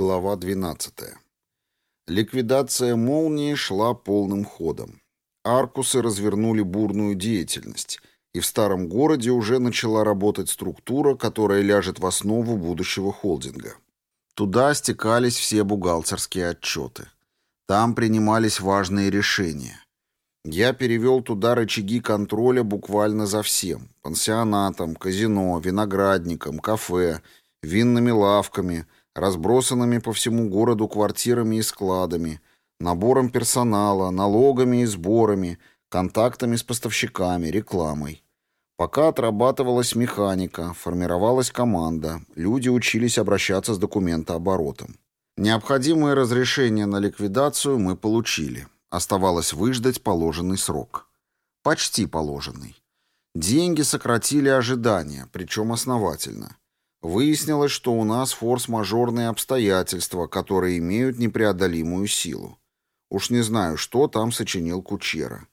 Глава 12. Ликвидация молнии шла полным ходом. Аркусы развернули бурную деятельность, и в старом городе уже начала работать структура, которая ляжет в основу будущего холдинга. Туда стекались все бухгалтерские отчеты. Там принимались важные решения. Я перевел туда рычаги контроля буквально за всем. Пансионатом, казино, виноградником, кафе, винными лавками, разбросанными по всему городу квартирами и складами, набором персонала, налогами и сборами, контактами с поставщиками, рекламой. Пока отрабатывалась механика, формировалась команда, люди учились обращаться с документооборотом. Необходимое разрешение на ликвидацию мы получили. Оставалось выждать положенный срок. Почти положенный. Деньги сократили ожидания, причем основательно. Выяснилось, что у нас форс-мажорные обстоятельства, которые имеют непреодолимую силу. Уж не знаю, что там сочинил Кучера.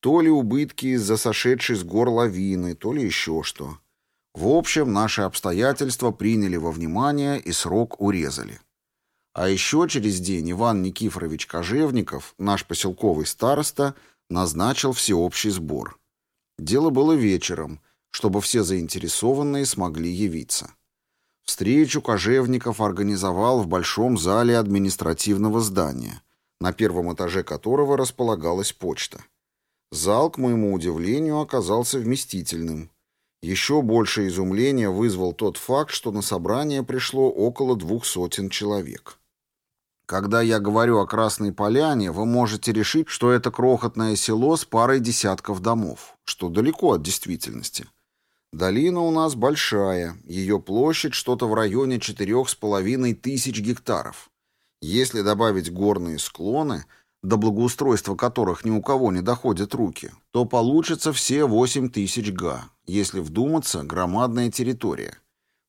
То ли убытки из-за сошедшей с гор лавины, то ли еще что. В общем, наши обстоятельства приняли во внимание и срок урезали. А еще через день Иван Никифорович Кожевников, наш поселковый староста, назначил всеобщий сбор. Дело было вечером, чтобы все заинтересованные смогли явиться. Встречу Кожевников организовал в большом зале административного здания, на первом этаже которого располагалась почта. Зал, к моему удивлению, оказался вместительным. Еще больше изумления вызвал тот факт, что на собрание пришло около двух сотен человек. Когда я говорю о Красной Поляне, вы можете решить, что это крохотное село с парой десятков домов, что далеко от действительности. Долина у нас большая, ее площадь что-то в районе четырех с половиной тысяч гектаров. Если добавить горные склоны, до благоустройства которых ни у кого не доходят руки, то получится все восемь тысяч га. Если вдуматься, громадная территория –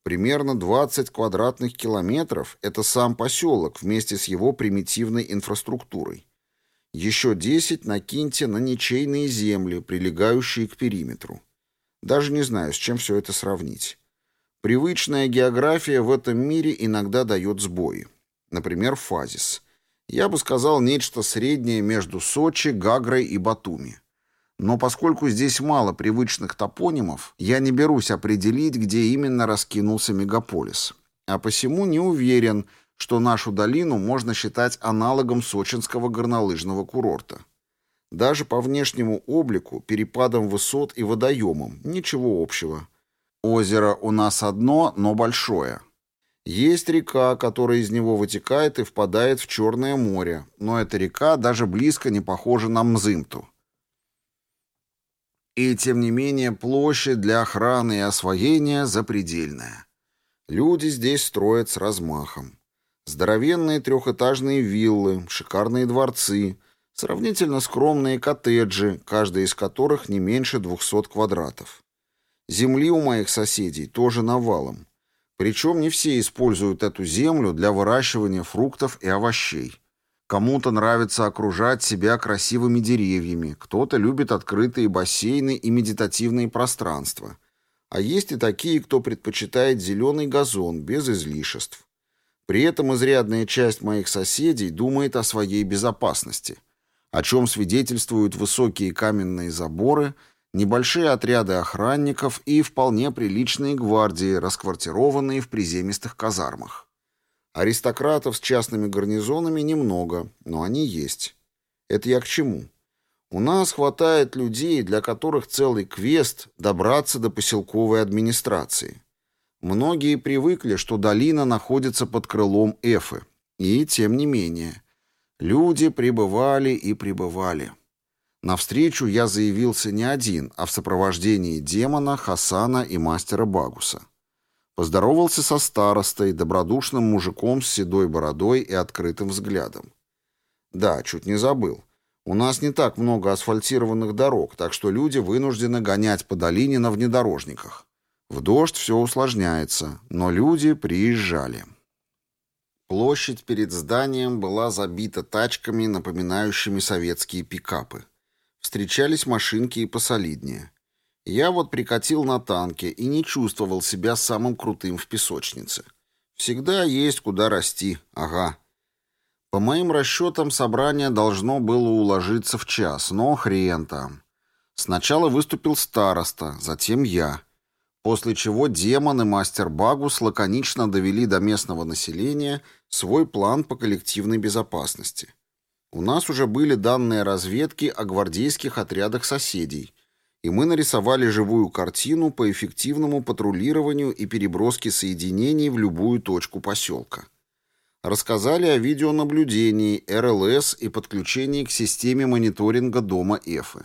Примерно 20 квадратных километров – это сам поселок вместе с его примитивной инфраструктурой. Еще 10 накиньте на ничейные земли, прилегающие к периметру. Даже не знаю, с чем все это сравнить. Привычная география в этом мире иногда дает сбои. Например, фазис. Я бы сказал нечто среднее между Сочи, Гагрой и Батуми. Но поскольку здесь мало привычных топонимов, я не берусь определить, где именно раскинулся мегаполис. А посему не уверен, что нашу долину можно считать аналогом сочинского горнолыжного курорта. Даже по внешнему облику, перепадам высот и водоемам ничего общего. Озеро у нас одно, но большое. Есть река, которая из него вытекает и впадает в Черное море, но эта река даже близко не похожа на Мзымту. И тем не менее площадь для охраны и освоения запредельная. Люди здесь строят с размахом. Здоровенные трехэтажные виллы, шикарные дворцы, сравнительно скромные коттеджи, каждый из которых не меньше 200 квадратов. Земли у моих соседей тоже навалом. Причем не все используют эту землю для выращивания фруктов и овощей. Кому-то нравится окружать себя красивыми деревьями, кто-то любит открытые бассейны и медитативные пространства. А есть и такие, кто предпочитает зеленый газон без излишеств. При этом изрядная часть моих соседей думает о своей безопасности, о чем свидетельствуют высокие каменные заборы, небольшие отряды охранников и вполне приличные гвардии, расквартированные в приземистых казармах. Аристократов с частными гарнизонами немного, но они есть. Это я к чему? У нас хватает людей, для которых целый квест — добраться до поселковой администрации. Многие привыкли, что долина находится под крылом Эфы. И тем не менее. Люди прибывали и прибывали. Навстречу я заявился не один, а в сопровождении демона, Хасана и мастера Багуса. Поздоровался со старостой, добродушным мужиком с седой бородой и открытым взглядом. Да, чуть не забыл. У нас не так много асфальтированных дорог, так что люди вынуждены гонять по долине на внедорожниках. В дождь все усложняется, но люди приезжали. Площадь перед зданием была забита тачками, напоминающими советские пикапы. Встречались машинки и посолиднее. Я вот прикатил на танке и не чувствовал себя самым крутым в песочнице. Всегда есть куда расти, ага. По моим расчетам, собрание должно было уложиться в час, но хрен там. Сначала выступил староста, затем я. После чего демон и мастер Багус лаконично довели до местного населения свой план по коллективной безопасности. У нас уже были данные разведки о гвардейских отрядах соседей, и мы нарисовали живую картину по эффективному патрулированию и переброске соединений в любую точку поселка. Рассказали о видеонаблюдении, РЛС и подключении к системе мониторинга дома Эфы.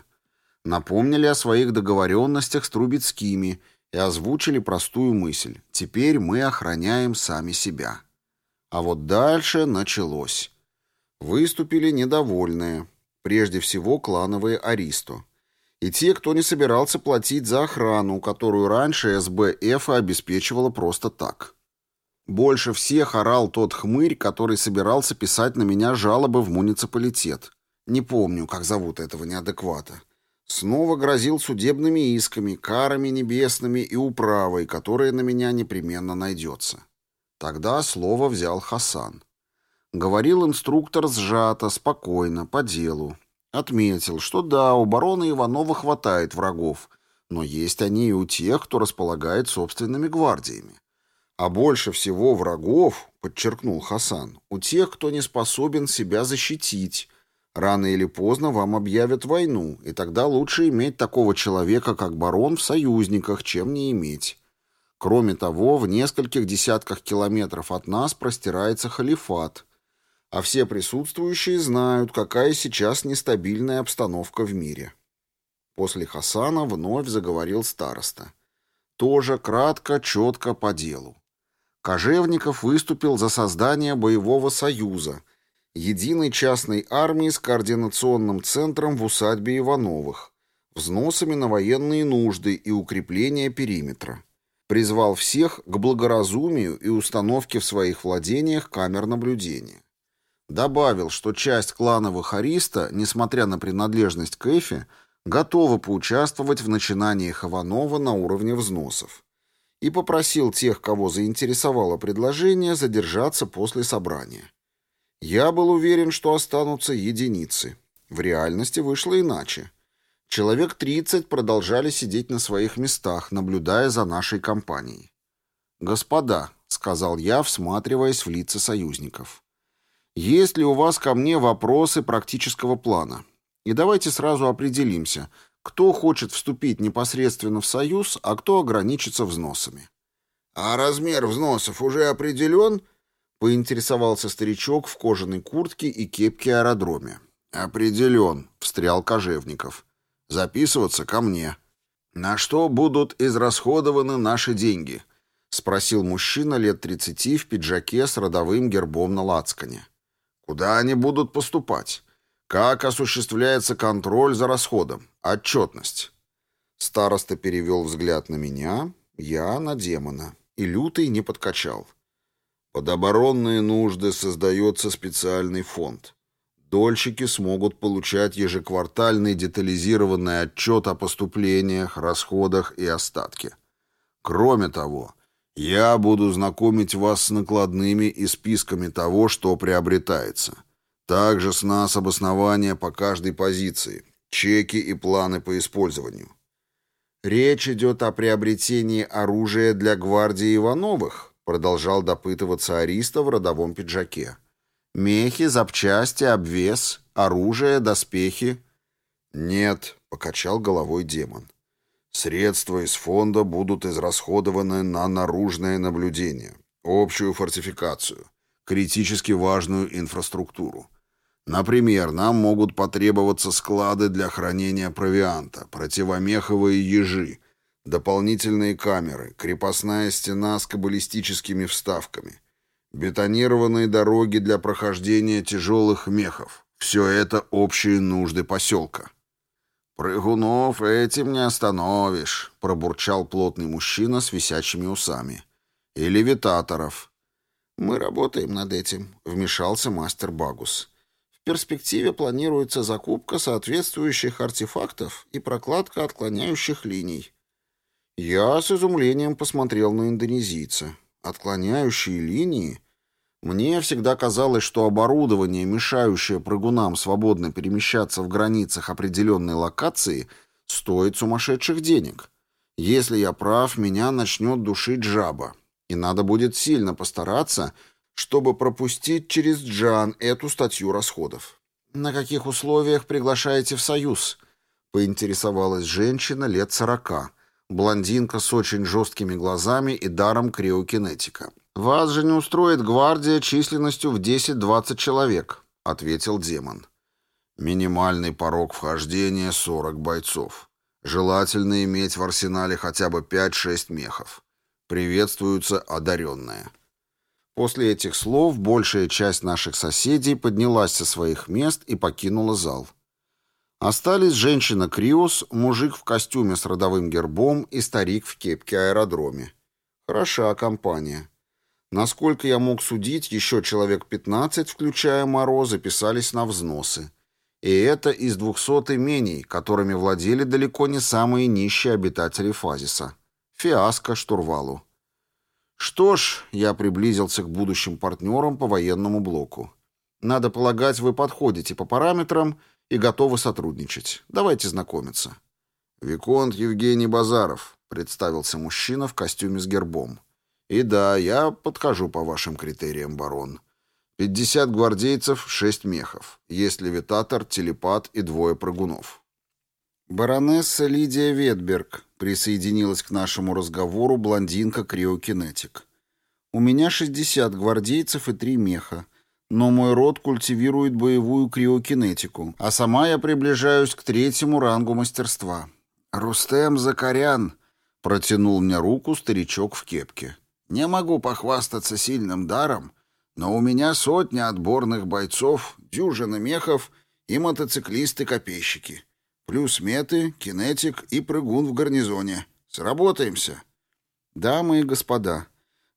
Напомнили о своих договоренностях с Трубецкими и озвучили простую мысль «Теперь мы охраняем сами себя». А вот дальше началось. Выступили недовольные, прежде всего клановые Аристо. И те, кто не собирался платить за охрану, которую раньше СБ Эфа обеспечивала просто так. Больше всех орал тот хмырь, который собирался писать на меня жалобы в муниципалитет. Не помню, как зовут этого неадеквата. Снова грозил судебными исками, карами небесными и управой, которая на меня непременно найдется. Тогда слово взял Хасан. Говорил инструктор сжато, спокойно, по делу. Отметил, что да, у барона Иванова хватает врагов, но есть они и у тех, кто располагает собственными гвардиями. А больше всего врагов, подчеркнул Хасан, у тех, кто не способен себя защитить, Рано или поздно вам объявят войну, и тогда лучше иметь такого человека, как барон, в союзниках, чем не иметь. Кроме того, в нескольких десятках километров от нас простирается халифат, а все присутствующие знают, какая сейчас нестабильная обстановка в мире. После Хасана вновь заговорил староста. Тоже кратко, четко по делу. Кожевников выступил за создание боевого союза – единой частной армии с координационным центром в усадьбе Ивановых, взносами на военные нужды и укрепление периметра. Призвал всех к благоразумию и установке в своих владениях камер наблюдения. Добавил, что часть клановых Ариста, несмотря на принадлежность к Эфе, готова поучаствовать в начинаниях Иванова на уровне взносов. И попросил тех, кого заинтересовало предложение, задержаться после собрания. Я был уверен, что останутся единицы. В реальности вышло иначе. Человек 30 продолжали сидеть на своих местах, наблюдая за нашей компанией. «Господа», — сказал я, всматриваясь в лица союзников, — «есть ли у вас ко мне вопросы практического плана? И давайте сразу определимся, кто хочет вступить непосредственно в союз, а кто ограничится взносами». «А размер взносов уже определен?» Поинтересовался старичок в кожаной куртке и кепке аэродроме. «Определен», — встрял Кожевников. «Записываться ко мне». «На что будут израсходованы наши деньги?» — спросил мужчина лет тридцати в пиджаке с родовым гербом на лацкане. «Куда они будут поступать? Как осуществляется контроль за расходом? Отчетность?» Староста перевел взгляд на меня, я на демона, и лютый не подкачал. Под оборонные нужды создается специальный фонд. Дольщики смогут получать ежеквартальный детализированный отчет о поступлениях, расходах и остатке. Кроме того, я буду знакомить вас с накладными и списками того, что приобретается. Также с нас обоснования по каждой позиции, чеки и планы по использованию. Речь идет о приобретении оружия для гвардии Ивановых, Продолжал допытываться Ариста в родовом пиджаке. «Мехи, запчасти, обвес, оружие, доспехи?» «Нет», — покачал головой демон. «Средства из фонда будут израсходованы на наружное наблюдение, общую фортификацию, критически важную инфраструктуру. Например, нам могут потребоваться склады для хранения провианта, противомеховые ежи, Дополнительные камеры, крепостная стена с каббалистическими вставками, бетонированные дороги для прохождения тяжелых мехов. Все это общие нужды поселка. «Прыгунов этим не остановишь», — пробурчал плотный мужчина с висячими усами. «И левитаторов». «Мы работаем над этим», — вмешался мастер Багус. «В перспективе планируется закупка соответствующих артефактов и прокладка отклоняющих линий. Я с изумлением посмотрел на индонезийца. Отклоняющие линии? Мне всегда казалось, что оборудование, мешающее прыгунам свободно перемещаться в границах определенной локации, стоит сумасшедших денег. Если я прав, меня начнет душить жаба. И надо будет сильно постараться, чтобы пропустить через Джан эту статью расходов. «На каких условиях приглашаете в Союз?» — поинтересовалась женщина лет сорока, блондинка с очень жесткими глазами и даром криокинетика. «Вас же не устроит гвардия численностью в 10-20 человек», — ответил демон. «Минимальный порог вхождения — 40 бойцов. Желательно иметь в арсенале хотя бы 5-6 мехов. Приветствуются одаренные». После этих слов большая часть наших соседей поднялась со своих мест и покинула зал. Остались женщина Криос, мужик в костюме с родовым гербом и старик в кепке аэродроме. Хороша компания. Насколько я мог судить, еще человек 15, включая Моро, записались на взносы. И это из 200 имений, которыми владели далеко не самые нищие обитатели Фазиса. Фиаско штурвалу. Что ж, я приблизился к будущим партнерам по военному блоку. Надо полагать, вы подходите по параметрам и готовы сотрудничать. Давайте знакомиться. Виконт Евгений Базаров, представился мужчина в костюме с гербом. И да, я подхожу по вашим критериям, барон. Пятьдесят гвардейцев, шесть мехов. Есть левитатор, телепат и двое прыгунов. Баронесса Лидия Ветберг присоединилась к нашему разговору блондинка Криокинетик. У меня 60 гвардейцев и три меха, но мой род культивирует боевую криокинетику, а сама я приближаюсь к третьему рангу мастерства. Рустем Закарян протянул мне руку старичок в кепке. Не могу похвастаться сильным даром, но у меня сотни отборных бойцов, дюжина мехов и мотоциклисты-копейщики. Плюс меты, кинетик и прыгун в гарнизоне. Сработаемся. Дамы и господа,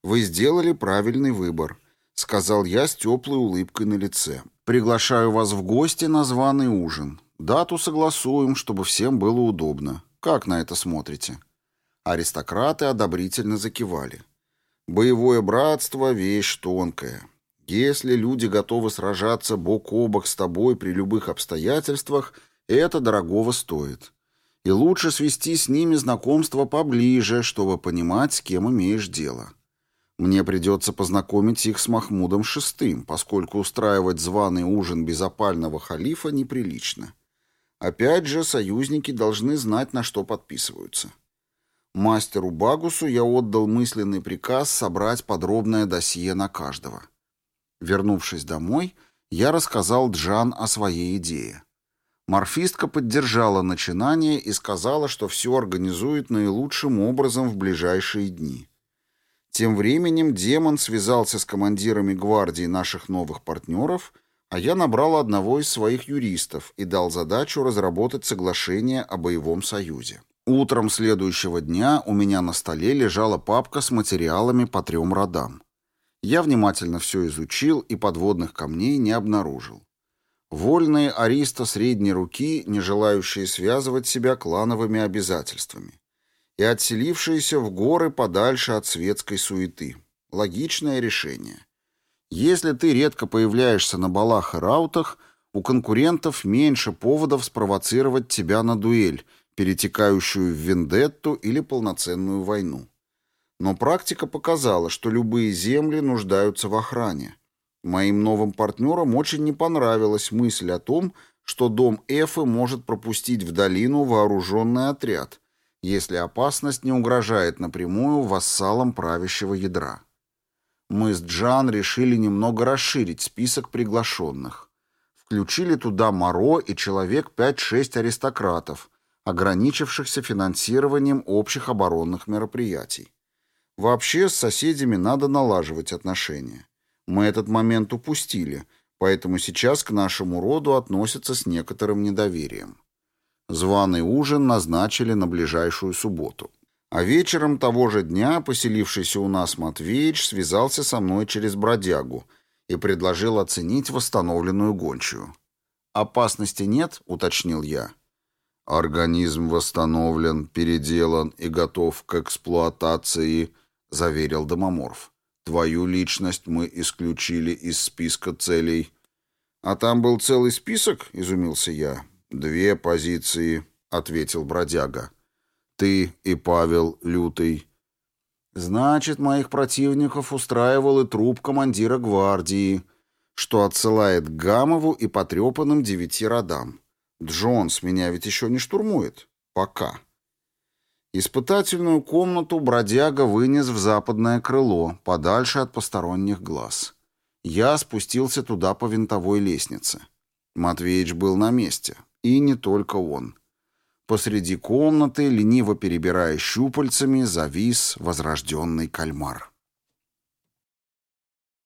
вы сделали правильный выбор, сказал я с теплой улыбкой на лице. Приглашаю вас в гости на званый ужин. Дату согласуем, чтобы всем было удобно. Как на это смотрите? Аристократы одобрительно закивали. Боевое братство — вещь тонкая. Если люди готовы сражаться бок о бок с тобой при любых обстоятельствах — это дорогого стоит. И лучше свести с ними знакомство поближе, чтобы понимать, с кем имеешь дело. Мне придется познакомить их с Махмудом VI, поскольку устраивать званый ужин без опального халифа неприлично. Опять же, союзники должны знать, на что подписываются. Мастеру Багусу я отдал мысленный приказ собрать подробное досье на каждого. Вернувшись домой, я рассказал Джан о своей идее. Морфистка поддержала начинание и сказала, что все организует наилучшим образом в ближайшие дни. Тем временем демон связался с командирами гвардии наших новых партнеров, а я набрал одного из своих юристов и дал задачу разработать соглашение о боевом союзе. Утром следующего дня у меня на столе лежала папка с материалами по трем родам. Я внимательно все изучил и подводных камней не обнаружил. Вольные ариста средней руки, не желающие связывать себя клановыми обязательствами. И отселившиеся в горы подальше от светской суеты. Логичное решение. Если ты редко появляешься на балах и раутах, у конкурентов меньше поводов спровоцировать тебя на дуэль, перетекающую в вендетту или полноценную войну. Но практика показала, что любые земли нуждаются в охране. Моим новым партнерам очень не понравилась мысль о том, что дом Эфы может пропустить в долину вооруженный отряд, если опасность не угрожает напрямую вассалам правящего ядра. Мы с Джан решили немного расширить список приглашенных. Включили туда Моро и человек 5-6 аристократов, ограничившихся финансированием общих оборонных мероприятий. Вообще с соседями надо налаживать отношения. Мы этот момент упустили, поэтому сейчас к нашему роду относятся с некоторым недоверием. Званый ужин назначили на ближайшую субботу. А вечером того же дня поселившийся у нас Матвеич связался со мной через бродягу и предложил оценить восстановленную гончую. «Опасности нет?» — уточнил я. «Организм восстановлен, переделан и готов к эксплуатации», — заверил Домоморф. Твою личность мы исключили из списка целей. А там был целый список, изумился я. Две позиции, ответил бродяга. Ты и Павел Лютый. Значит, моих противников устраивал и труп командира гвардии, что отсылает Гамову и потрепанным девяти родам. Джонс меня ведь еще не штурмует. Пока. Испытательную комнату бродяга вынес в западное крыло, подальше от посторонних глаз. Я спустился туда по винтовой лестнице. Матвеич был на месте. И не только он. Посреди комнаты, лениво перебирая щупальцами, завис возрожденный кальмар.